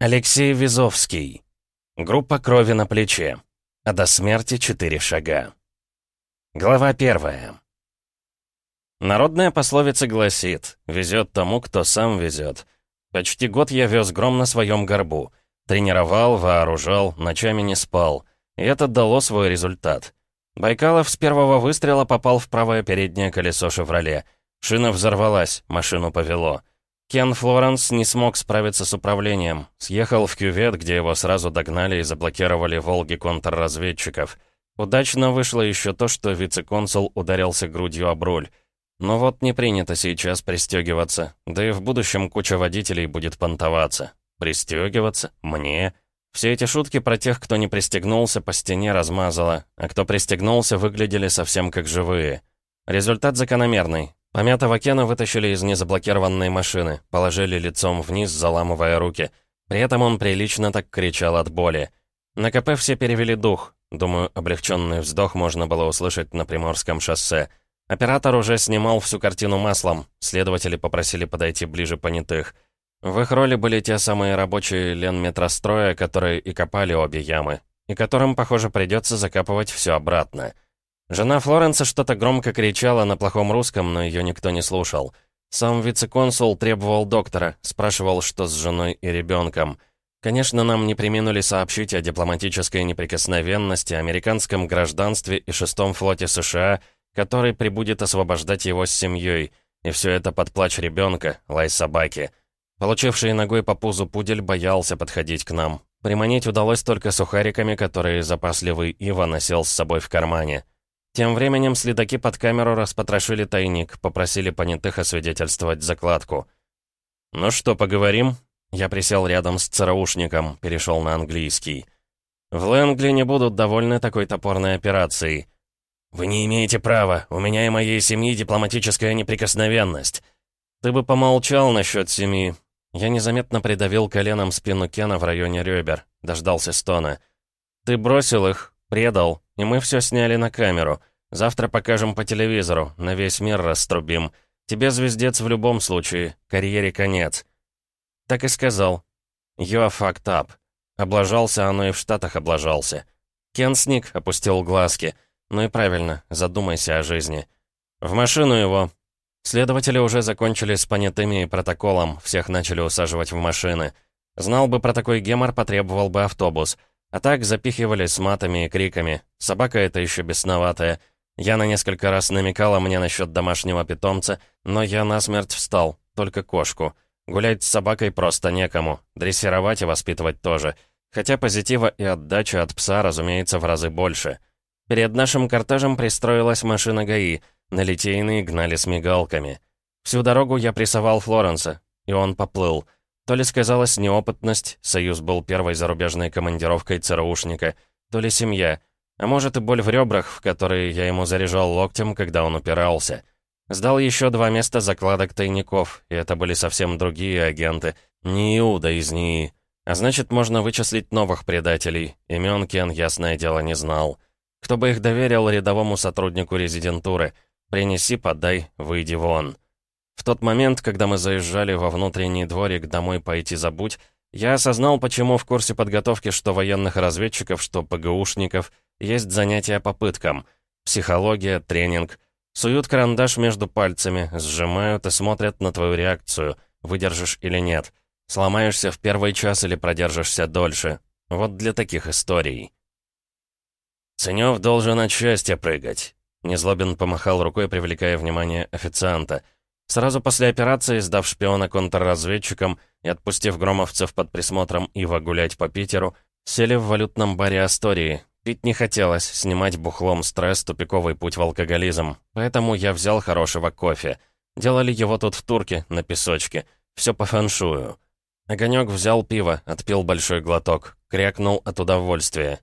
Алексей Визовский. Группа крови на плече. А до смерти четыре шага. Глава первая. Народная пословица гласит «Везет тому, кто сам везет». Почти год я вез гром на своем горбу. Тренировал, вооружал, ночами не спал. И это дало свой результат. Байкалов с первого выстрела попал в правое переднее колесо «Шевроле». Шина взорвалась, машину повело. Кен Флоренс не смог справиться с управлением. Съехал в кювет, где его сразу догнали и заблокировали «Волги» контрразведчиков. Удачно вышло еще то, что вице-консул ударился грудью об руль. Но вот не принято сейчас пристегиваться, да и в будущем куча водителей будет понтоваться. Пристегиваться? Мне? Все эти шутки про тех, кто не пристегнулся, по стене размазало, а кто пристегнулся, выглядели совсем как живые. Результат закономерный. Помятого Кена вытащили из незаблокированной машины, положили лицом вниз, заламывая руки. При этом он прилично так кричал от боли. На КП все перевели дух. Думаю, облегченный вздох можно было услышать на Приморском шоссе. Оператор уже снимал всю картину маслом. Следователи попросили подойти ближе понятых. В их роли были те самые рабочие Ленметростроя, которые и копали обе ямы, и которым, похоже, придется закапывать все обратно. Жена Флоренса что-то громко кричала на плохом русском, но ее никто не слушал. Сам вице-консул требовал доктора, спрашивал, что с женой и ребенком. Конечно, нам не приминули сообщить о дипломатической неприкосновенности, американском гражданстве и шестом флоте США, который прибудет освобождать его с семьей, и все это под плач ребенка, лай собаки. Получивший ногой по пузу пудель боялся подходить к нам. Приманить удалось только сухариками, которые запасливый Ива носил с собой в кармане. Тем временем следаки под камеру распотрошили тайник, попросили понятых освидетельствовать закладку. «Ну что, поговорим?» Я присел рядом с ЦРУшником, перешел на английский. «В Лэнгли не будут довольны такой топорной операцией». «Вы не имеете права. У меня и моей семьи дипломатическая неприкосновенность». «Ты бы помолчал насчет семьи». Я незаметно придавил коленом спину Кена в районе ребер. Дождался стона. «Ты бросил их, предал, и мы все сняли на камеру. Завтра покажем по телевизору, на весь мир раструбим. Тебе звездец в любом случае, карьере конец». Так и сказал. «You are fucked up». Облажался оно и в Штатах облажался. Кен сник, опустил глазки. Ну и правильно, задумайся о жизни. В машину его. Следователи уже закончили с понятыми и протоколом, всех начали усаживать в машины. Знал бы про такой гемор, потребовал бы автобус. А так запихивали с матами и криками. Собака это еще бесноватая. Яна несколько раз намекала мне насчет домашнего питомца, но я насмерть встал, только кошку. Гулять с собакой просто некому, дрессировать и воспитывать тоже. Хотя позитива и отдача от пса, разумеется, в разы больше. Перед нашим кортежем пристроилась машина ГАИ, на литейные гнали с мигалками. Всю дорогу я прессовал Флоренса, и он поплыл. То ли сказалась неопытность, Союз был первой зарубежной командировкой ЦРУшника, то ли семья — а может и боль в ребрах, в которые я ему заряжал локтем, когда он упирался. Сдал еще два места закладок тайников, и это были совсем другие агенты. Не Иуда из НИИ. А значит, можно вычислить новых предателей. Имен Кен, ясное дело, не знал. Кто бы их доверил рядовому сотруднику резидентуры? Принеси, подай, выйди вон. В тот момент, когда мы заезжали во внутренний дворик «Домой пойти забудь», я осознал, почему в курсе подготовки что военных разведчиков, что ПГУшников — есть занятия по пыткам. Психология, тренинг. Суют карандаш между пальцами, сжимают и смотрят на твою реакцию, выдержишь или нет. Сломаешься в первый час или продержишься дольше. Вот для таких историй. Ценёв должен от счастья прыгать. Незлобин помахал рукой, привлекая внимание официанта. Сразу после операции, сдав шпиона контрразведчикам и отпустив громовцев под присмотром Ива гулять по Питеру, сели в валютном баре Астории, Пить не хотелось, снимать бухлом стресс, тупиковый путь в алкоголизм. Поэтому я взял хорошего кофе. Делали его тут в турке, на песочке. Все по фэншую. Огонек взял пиво, отпил большой глоток. Крякнул от удовольствия.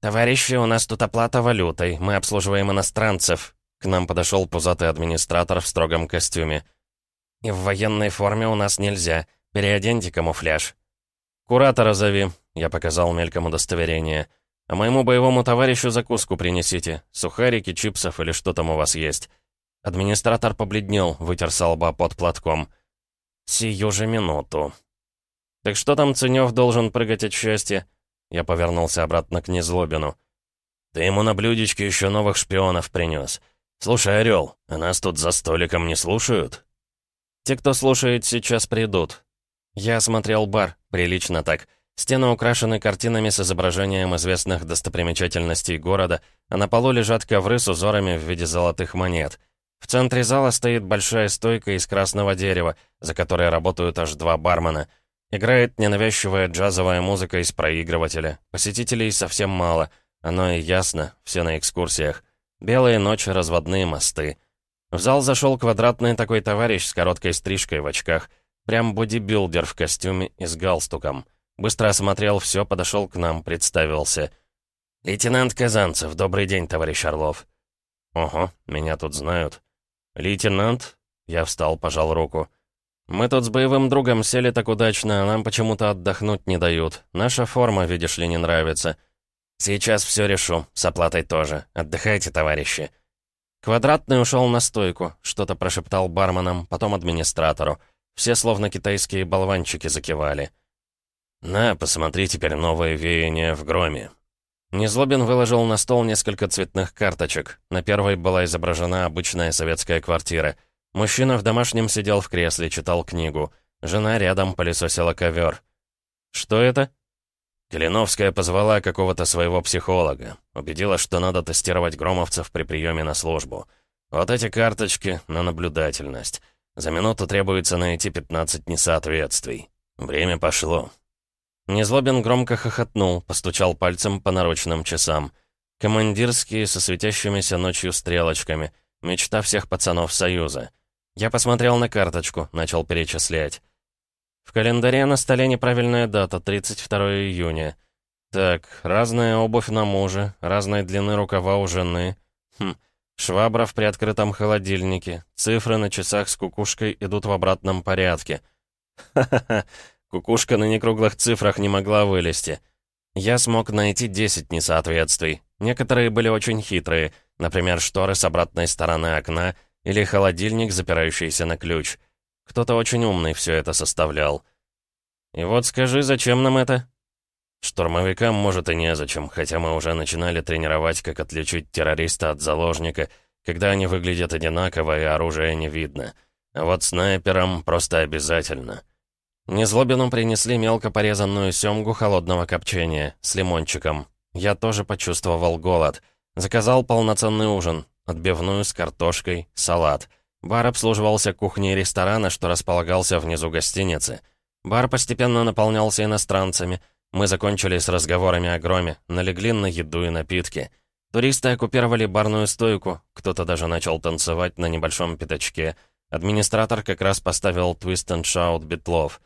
«Товарищи, у нас тут оплата валютой. Мы обслуживаем иностранцев». К нам подошел пузатый администратор в строгом костюме. «И в военной форме у нас нельзя. Переоденьте камуфляж». «Куратора зови», — я показал мельком удостоверение. А моему боевому товарищу закуску принесите. Сухарики, чипсов или что там у вас есть». Администратор побледнел, вытер со лба под платком. «Сию же минуту». «Так что там Ценёв должен прыгать от счастья?» Я повернулся обратно к Незлобину. «Ты ему на блюдечке еще новых шпионов принес. Слушай, Орел, а нас тут за столиком не слушают?» «Те, кто слушает, сейчас придут». Я осмотрел бар, прилично так. Стены украшены картинами с изображением известных достопримечательностей города, а на полу лежат ковры с узорами в виде золотых монет. В центре зала стоит большая стойка из красного дерева, за которой работают аж два бармена. Играет ненавязчивая джазовая музыка из проигрывателя. Посетителей совсем мало. Оно и ясно, все на экскурсиях. Белые ночи, разводные мосты. В зал зашел квадратный такой товарищ с короткой стрижкой в очках. Прям бодибилдер в костюме и с галстуком. Быстро осмотрел все, подошел к нам, представился. «Лейтенант Казанцев, добрый день, товарищ Орлов». «Ого, меня тут знают». «Лейтенант?» Я встал, пожал руку. «Мы тут с боевым другом сели так удачно, а нам почему-то отдохнуть не дают. Наша форма, видишь ли, не нравится. Сейчас все решу, с оплатой тоже. Отдыхайте, товарищи». Квадратный ушел на стойку, что-то прошептал барменам, потом администратору. Все словно китайские болванчики закивали. «На, посмотри теперь новое веяние в громе». Незлобин выложил на стол несколько цветных карточек. На первой была изображена обычная советская квартира. Мужчина в домашнем сидел в кресле, читал книгу. Жена рядом пылесосила ковер. «Что это?» Калиновская позвала какого-то своего психолога. Убедила, что надо тестировать громовцев при приеме на службу. Вот эти карточки на наблюдательность. За минуту требуется найти 15 несоответствий. Время пошло. Незлобин громко хохотнул, постучал пальцем по наручным часам. Командирские со светящимися ночью стрелочками. Мечта всех пацанов Союза. Я посмотрел на карточку, начал перечислять. В календаре на столе неправильная дата, 32 июня. Так, разная обувь на муже, разной длины рукава у жены. Хм, швабра в приоткрытом холодильнике. Цифры на часах с кукушкой идут в обратном порядке. Ха-ха-ха, Кукушка на некруглых цифрах не могла вылезти. Я смог найти 10 несоответствий. Некоторые были очень хитрые, например, шторы с обратной стороны окна или холодильник, запирающийся на ключ. Кто-то очень умный все это составлял. И вот скажи, зачем нам это? Штурмовикам, может, и незачем, хотя мы уже начинали тренировать, как отличить террориста от заложника, когда они выглядят одинаково и оружия не видно. А вот снайперам просто обязательно. Незлобину принесли мелко порезанную семгу холодного копчения с лимончиком. Я тоже почувствовал голод. Заказал полноценный ужин, отбивную с картошкой, салат. Бар обслуживался кухней ресторана, что располагался внизу гостиницы. Бар постепенно наполнялся иностранцами. Мы закончили с разговорами о громе, налегли на еду и напитки. Туристы оккупировали барную стойку, кто-то даже начал танцевать на небольшом пятачке. Администратор как раз поставил «Twist and Shout» Битлов —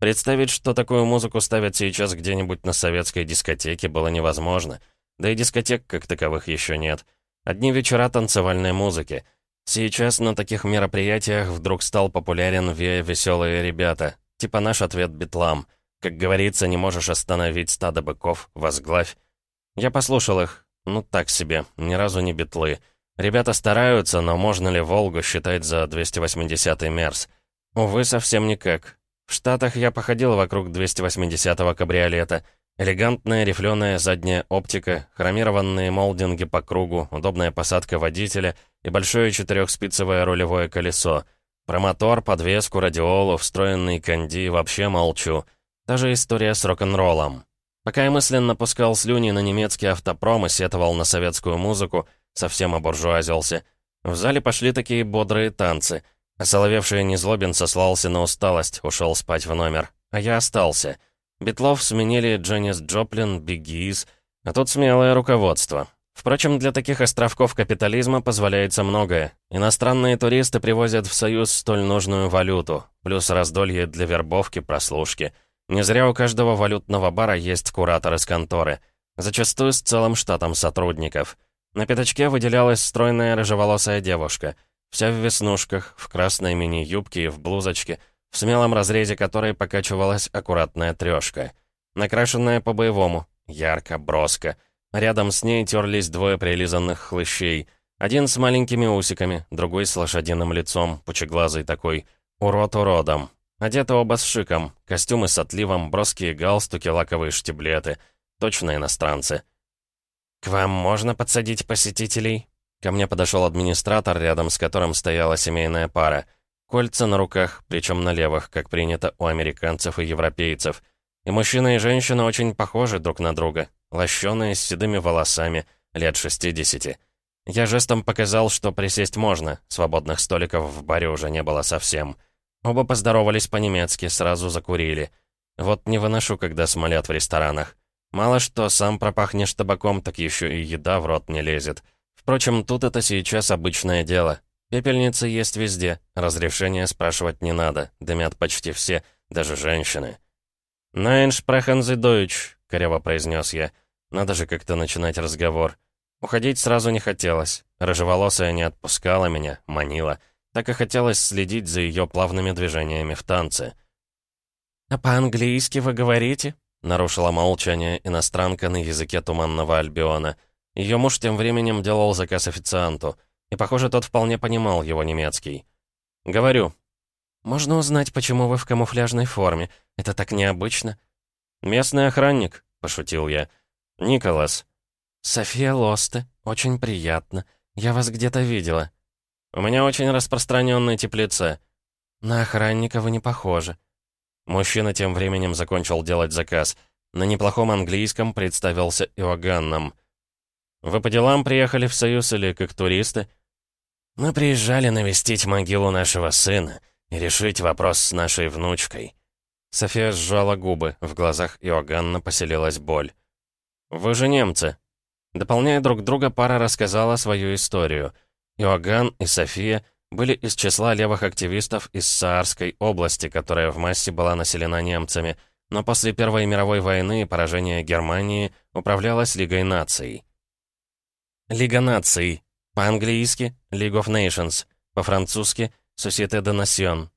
Представить, что такую музыку ставят сейчас где-нибудь на советской дискотеке, было невозможно. Да и дискотек как таковых еще нет. Одни вечера танцевальной музыки. Сейчас на таких мероприятиях вдруг стал популярен «Вея веселые ребята», типа наш ответ «Бетлам». Как говорится, не можешь остановить стадо быков, возглавь. Я послушал их. Ну, так себе, ни разу не битлы. Ребята стараются, но можно ли «Волгу» считать за 280-й Мерс? Увы, совсем никак. В Штатах я походил вокруг 280-го кабриолета. Элегантная рифленая задняя оптика, хромированные молдинги по кругу, удобная посадка водителя и большое четырехспицевое рулевое колесо. Про мотор, подвеску, радиолу, встроенный канди вообще молчу. Та же история с рок-н-роллом. Пока я мысленно пускал слюни на немецкий автопром и сетовал на советскую музыку, совсем обуржуазился. В зале пошли такие бодрые танцы — Осоловевший Незлобин сослался на усталость, ушел спать в номер. А я остался. Бетлов сменили Дженнис Джоплин, Биггиз, а тут смелое руководство. Впрочем, для таких островков капитализма позволяется многое. Иностранные туристы привозят в Союз столь нужную валюту, плюс раздолье для вербовки, прослушки. Не зря у каждого валютного бара есть куратор из конторы. Зачастую с целым штатом сотрудников. На пятачке выделялась стройная рыжеволосая девушка — Вся в веснушках, в красной мини-юбке и в блузочке, в смелом разрезе которой покачивалась аккуратная трешка. Накрашенная по-боевому, ярко, броско. Рядом с ней терлись двое прилизанных хлыщей. Один с маленькими усиками, другой с лошадиным лицом, пучеглазый такой. Урод уродом. Одеты оба с шиком, костюмы с отливом, броские галстуки, лаковые штиблеты. Точно иностранцы. «К вам можно подсадить посетителей?» Ко мне подошел администратор, рядом с которым стояла семейная пара. Кольца на руках, причем на левых, как принято у американцев и европейцев. И мужчина, и женщина очень похожи друг на друга. Лощеные, с седыми волосами, лет 60. Я жестом показал, что присесть можно, свободных столиков в баре уже не было совсем. Оба поздоровались по-немецки, сразу закурили. Вот не выношу, когда смолят в ресторанах. Мало что, сам пропахнешь табаком, так еще и еда в рот не лезет. Впрочем, тут это сейчас обычное дело. Пепельницы есть везде, разрешения спрашивать не надо, дымят почти все, даже женщины. «Найн шпрехензи дойч», — коряво произнес я. Надо же как-то начинать разговор. Уходить сразу не хотелось. Рыжеволосая не отпускала меня, манила. Так и хотелось следить за ее плавными движениями в танце. «А по-английски вы говорите?» Нарушила молчание иностранка на языке Туманного Альбиона. Ее муж тем временем делал заказ официанту. И, похоже, тот вполне понимал его немецкий. «Говорю». «Можно узнать, почему вы в камуфляжной форме? Это так необычно». «Местный охранник», — пошутил я. «Николас». «София Лосте. Очень приятно. Я вас где-то видела». «У меня очень распространенная теплица». «На охранника вы не похожи». Мужчина тем временем закончил делать заказ. На неплохом английском представился Иоганном. «Вы по делам приехали в Союз или как туристы?» «Мы приезжали навестить могилу нашего сына и решить вопрос с нашей внучкой». София сжала губы, в глазах Иоганна поселилась боль. «Вы же немцы». Дополняя друг друга, пара рассказала свою историю. Иоганн и София были из числа левых активистов из Саарской области, которая в массе была населена немцами, но после Первой мировой войны и поражения Германии управлялась Лигой наций. Лига наций. По-английски League of Nations. По-французски Société de Nations.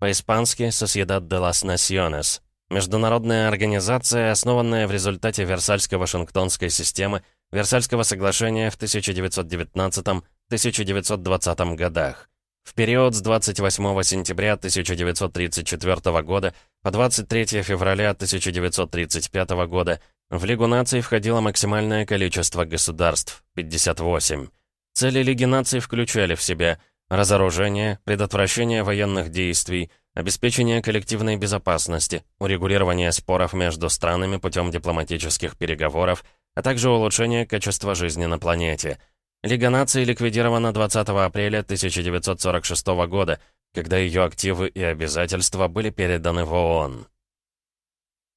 По-испански Sociedad de las Naciones. Международная организация, основанная в результате Версальско-Вашингтонской системы, Версальского соглашения в 1919 1920 годах. В период с 28 сентября 1934 года по 23 февраля 1935 года в Лигу наций входило максимальное количество государств — 58. Цели Лиги наций включали в себя разоружение, предотвращение военных действий, обеспечение коллективной безопасности, урегулирование споров между странами путем дипломатических переговоров, а также улучшение качества жизни на планете — Лига наций ликвидирована 20 апреля 1946 года, когда ее активы и обязательства были переданы в ООН.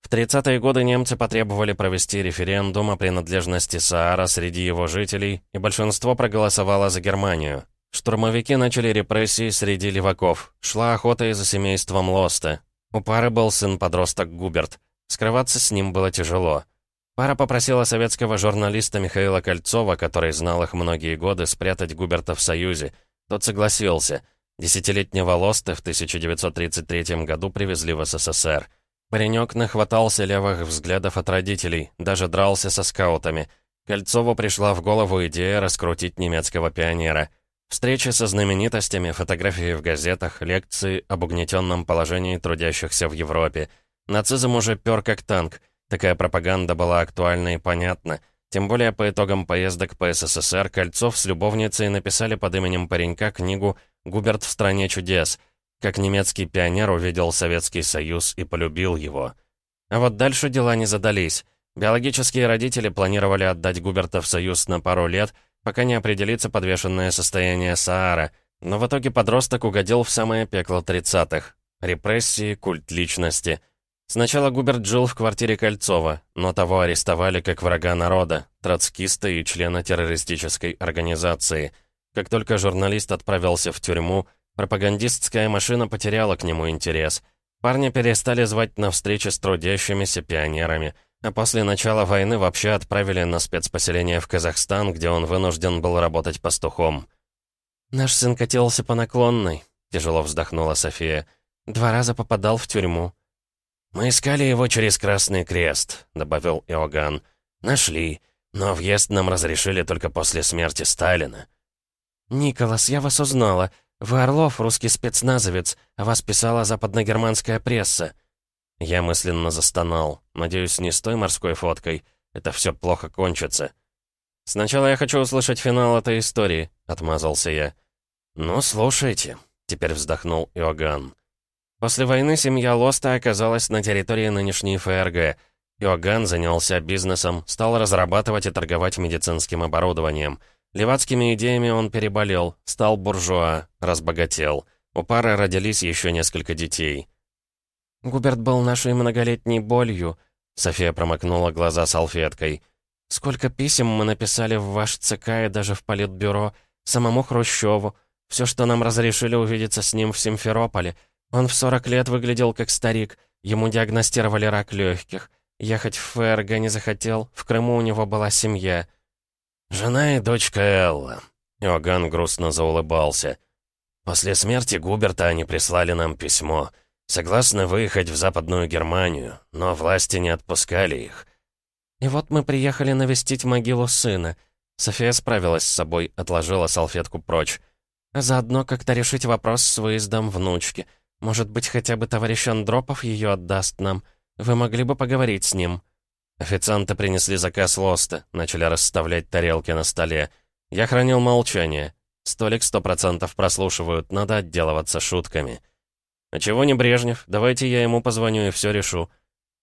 В 30-е годы немцы потребовали провести референдум о принадлежности Саара среди его жителей, и большинство проголосовало за Германию. Штурмовики начали репрессии среди леваков. Шла охота и за семейством Лоста. У пары был сын-подросток Губерт. Скрываться с ним было тяжело. Пара попросила советского журналиста Михаила Кольцова, который знал их многие годы, спрятать Губерта в Союзе. Тот согласился. Десятилетнего Лоста в 1933 году привезли в СССР. Паренек нахватался левых взглядов от родителей, даже дрался со скаутами. Кольцову пришла в голову идея раскрутить немецкого пионера. Встречи со знаменитостями, фотографии в газетах, лекции об угнетенном положении трудящихся в Европе. Нацизм уже пер как танк — Такая пропаганда была актуальна и понятна. Тем более по итогам поездок по СССР Кольцов с любовницей написали под именем паренька книгу «Губерт в стране чудес», как немецкий пионер увидел Советский Союз и полюбил его. А вот дальше дела не задались. Биологические родители планировали отдать Губерта в Союз на пару лет, пока не определится подвешенное состояние Саара, но в итоге подросток угодил в самое пекло 30-х. Репрессии, культ личности — Сначала Губерт жил в квартире Кольцова, но того арестовали как врага народа, троцкиста и члена террористической организации. Как только журналист отправился в тюрьму, пропагандистская машина потеряла к нему интерес. Парня перестали звать на встречи с трудящимися пионерами, а после начала войны вообще отправили на спецпоселение в Казахстан, где он вынужден был работать пастухом. «Наш сын катился по наклонной», — тяжело вздохнула София. «Два раза попадал в тюрьму». «Мы искали его через Красный Крест», — добавил Иоганн. «Нашли, но въезд нам разрешили только после смерти Сталина». «Николас, я вас узнала. Вы Орлов, русский спецназовец, а вас писала западногерманская пресса». Я мысленно застонал. Надеюсь, не с той морской фоткой. Это все плохо кончится. «Сначала я хочу услышать финал этой истории», — отмазался я. «Ну, слушайте», — теперь вздохнул Иоганн. После войны семья Лоста оказалась на территории нынешней ФРГ. Иоганн занялся бизнесом, стал разрабатывать и торговать медицинским оборудованием. Левацкими идеями он переболел, стал буржуа, разбогател. У пары родились еще несколько детей. «Губерт был нашей многолетней болью», — София промокнула глаза салфеткой. «Сколько писем мы написали в ваш ЦК и даже в Политбюро, самому Хрущеву, все, что нам разрешили увидеться с ним в Симферополе. Он в 40 лет выглядел как старик. Ему диагностировали рак легких. Ехать в ФРГ не захотел. В Крыму у него была семья. «Жена и дочка Элла». Иоганн грустно заулыбался. «После смерти Губерта они прислали нам письмо. Согласны выехать в Западную Германию, но власти не отпускали их». «И вот мы приехали навестить могилу сына». София справилась с собой, отложила салфетку прочь. А заодно как-то решить вопрос с выездом внучки. Может быть, хотя бы товарищ Андропов ее отдаст нам. Вы могли бы поговорить с ним». Официанты принесли заказ лоста, начали расставлять тарелки на столе. Я хранил молчание. Столик сто процентов прослушивают, надо отделываться шутками. «А чего не Брежнев? Давайте я ему позвоню и все решу».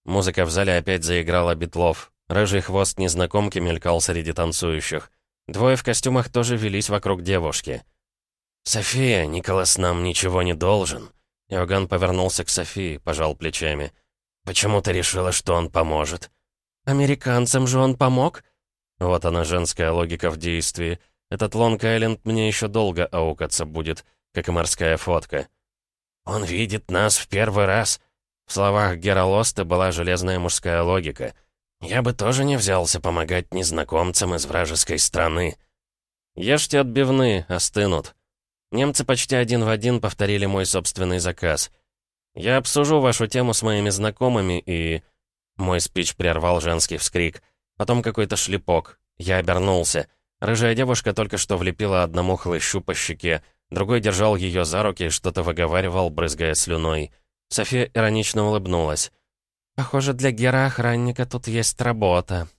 Музыка в зале опять заиграла Битлов. Рыжий хвост незнакомки мелькал среди танцующих. Двое в костюмах тоже велись вокруг девушки. «София, Николас нам ничего не должен». Иоганн повернулся к Софии, пожал плечами. «Почему ты решила, что он поможет?» «Американцам же он помог?» Вот она, женская логика в действии. Этот Лонг-Айленд мне еще долго аукаться будет, как и морская фотка. «Он видит нас в первый раз». В словах Гера Лоста была железная мужская логика. «Я бы тоже не взялся помогать незнакомцам из вражеской страны». «Ешьте отбивные, остынут». Немцы почти один в один повторили мой собственный заказ. «Я обсужу вашу тему с моими знакомыми и...» Мой спич прервал женский вскрик. Потом какой-то шлепок. Я обернулся. Рыжая девушка только что влепила одному хлыщу по щеке, другой держал ее за руки и что-то выговаривал, брызгая слюной. София иронично улыбнулась. «Похоже, для Гера-охранника тут есть работа»,